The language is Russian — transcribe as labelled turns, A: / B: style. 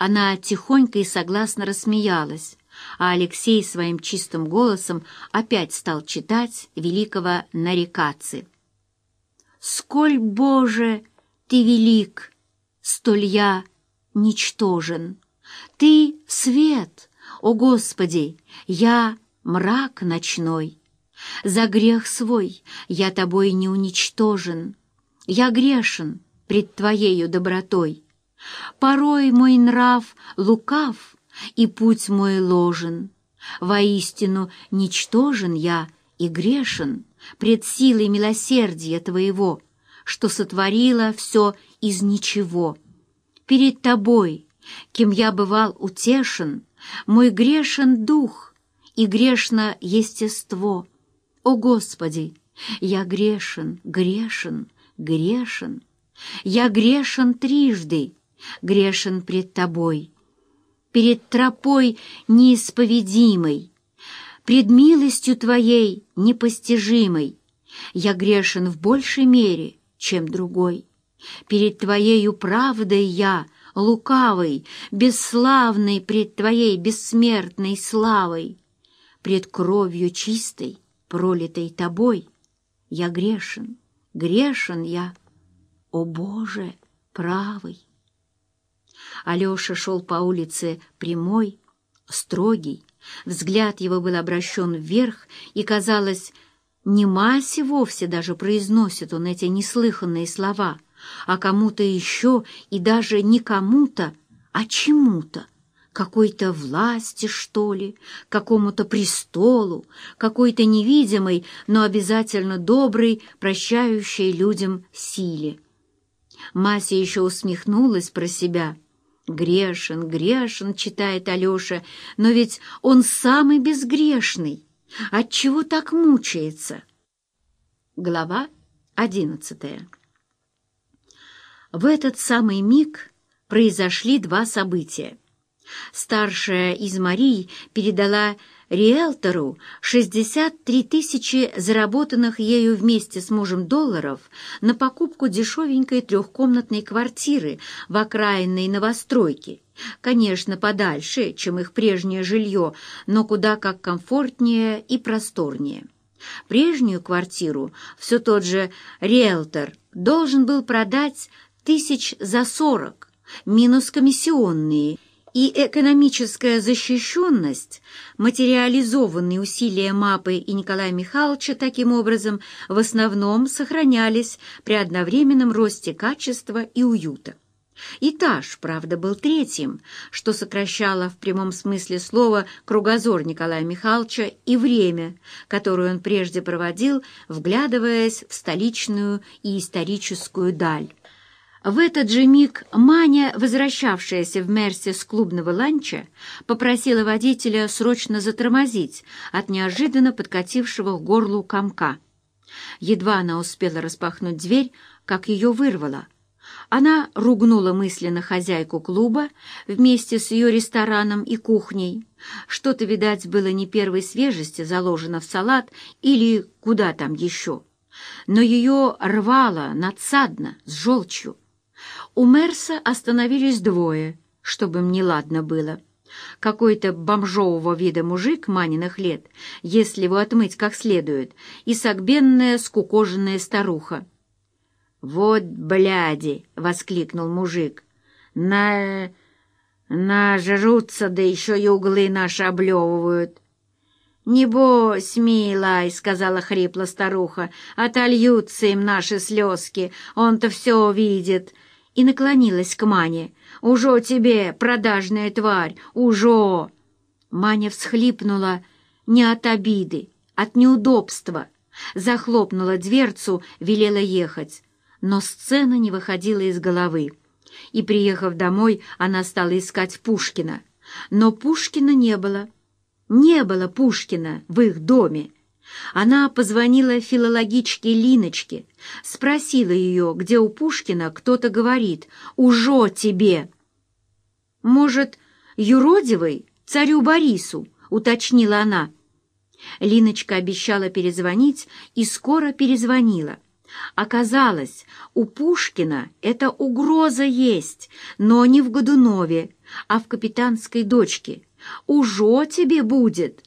A: Она тихонько и согласно рассмеялась, а Алексей своим чистым голосом опять стал читать великого Нарикацы. «Сколь, Боже, ты велик, столь я ничтожен! Ты — свет, о Господи, я — мрак ночной! За грех свой я тобой не уничтожен, я грешен пред Твоею добротой. Порой мой нрав лукав, и путь мой ложен. Воистину ничтожен я и грешен пред силой милосердия Твоего, что сотворила все из ничего. Перед Тобой, кем я бывал утешен, мой грешен дух и грешно естество. О Господи, я грешен, грешен, грешен. Я грешен трижды, грешен пред Тобой, перед тропой неисповедимой, пред милостью Твоей непостижимой. Я грешен в большей мере, чем другой. Перед Твоею правдой я, лукавой, бесславной пред Твоей бессмертной славой, пред кровью чистой, пролитой Тобой, я грешен, грешен я, о Боже, правый. Алеша шел по улице прямой, строгий, взгляд его был обращен вверх, и, казалось, не Масе вовсе даже произносит он эти неслыханные слова, а кому-то еще и даже не кому-то, а чему-то, какой-то власти, что ли, какому-то престолу, какой-то невидимой, но обязательно доброй, прощающей людям силе. Мася еще усмехнулась про себя. «Грешен, грешен», — читает Алеша, «но ведь он самый безгрешный. Отчего так мучается?» Глава одиннадцатая В этот самый миг произошли два события. Старшая из Марий передала риэлтору 63 тысячи заработанных ею вместе с мужем долларов на покупку дешевенькой трехкомнатной квартиры в окраинной новостройке, конечно, подальше, чем их прежнее жилье, но куда как комфортнее и просторнее. Прежнюю квартиру все тот же риэлтор должен был продать тысяч за сорок, минус комиссионные – и экономическая защищенность, материализованные усилия Мапы и Николая Михайловича таким образом в основном сохранялись при одновременном росте качества и уюта. Этаж, правда, был третьим, что сокращало в прямом смысле слова кругозор Николая Михайловича и время, которое он прежде проводил, вглядываясь в столичную и историческую даль. В этот же миг Маня, возвращавшаяся в Мерсе с клубного ланча, попросила водителя срочно затормозить от неожиданно подкатившего к горлу комка. Едва она успела распахнуть дверь, как ее вырвало. Она ругнула мысленно хозяйку клуба вместе с ее рестораном и кухней. Что-то, видать, было не первой свежести заложено в салат или куда там еще. Но ее рвало надсадно, с желчью. У Мерса остановились двое, чтобы мне ладно было. Какой-то бомжового вида мужик маниных лет, если его отмыть как следует, и согбенная скукоженная старуха. «Вот бляди!» — воскликнул мужик. «На... нажрутся, да еще и углы наши облевывают». «Небось, милай», — сказала хрипло старуха, — «отольются им наши слезки, он-то все видит» и наклонилась к Мане. «Ужо тебе, продажная тварь, ужо!» Маня всхлипнула не от обиды, от неудобства. Захлопнула дверцу, велела ехать. Но сцена не выходила из головы. И, приехав домой, она стала искать Пушкина. Но Пушкина не было. Не было Пушкина в их доме. Она позвонила филологичке Линочке, спросила ее, где у Пушкина кто-то говорит «Ужо тебе!» «Может, юродивый царю Борису?» — уточнила она. Линочка обещала перезвонить и скоро перезвонила. Оказалось, у Пушкина эта угроза есть, но не в Годунове, а в капитанской дочке. Ужо тебе будет!»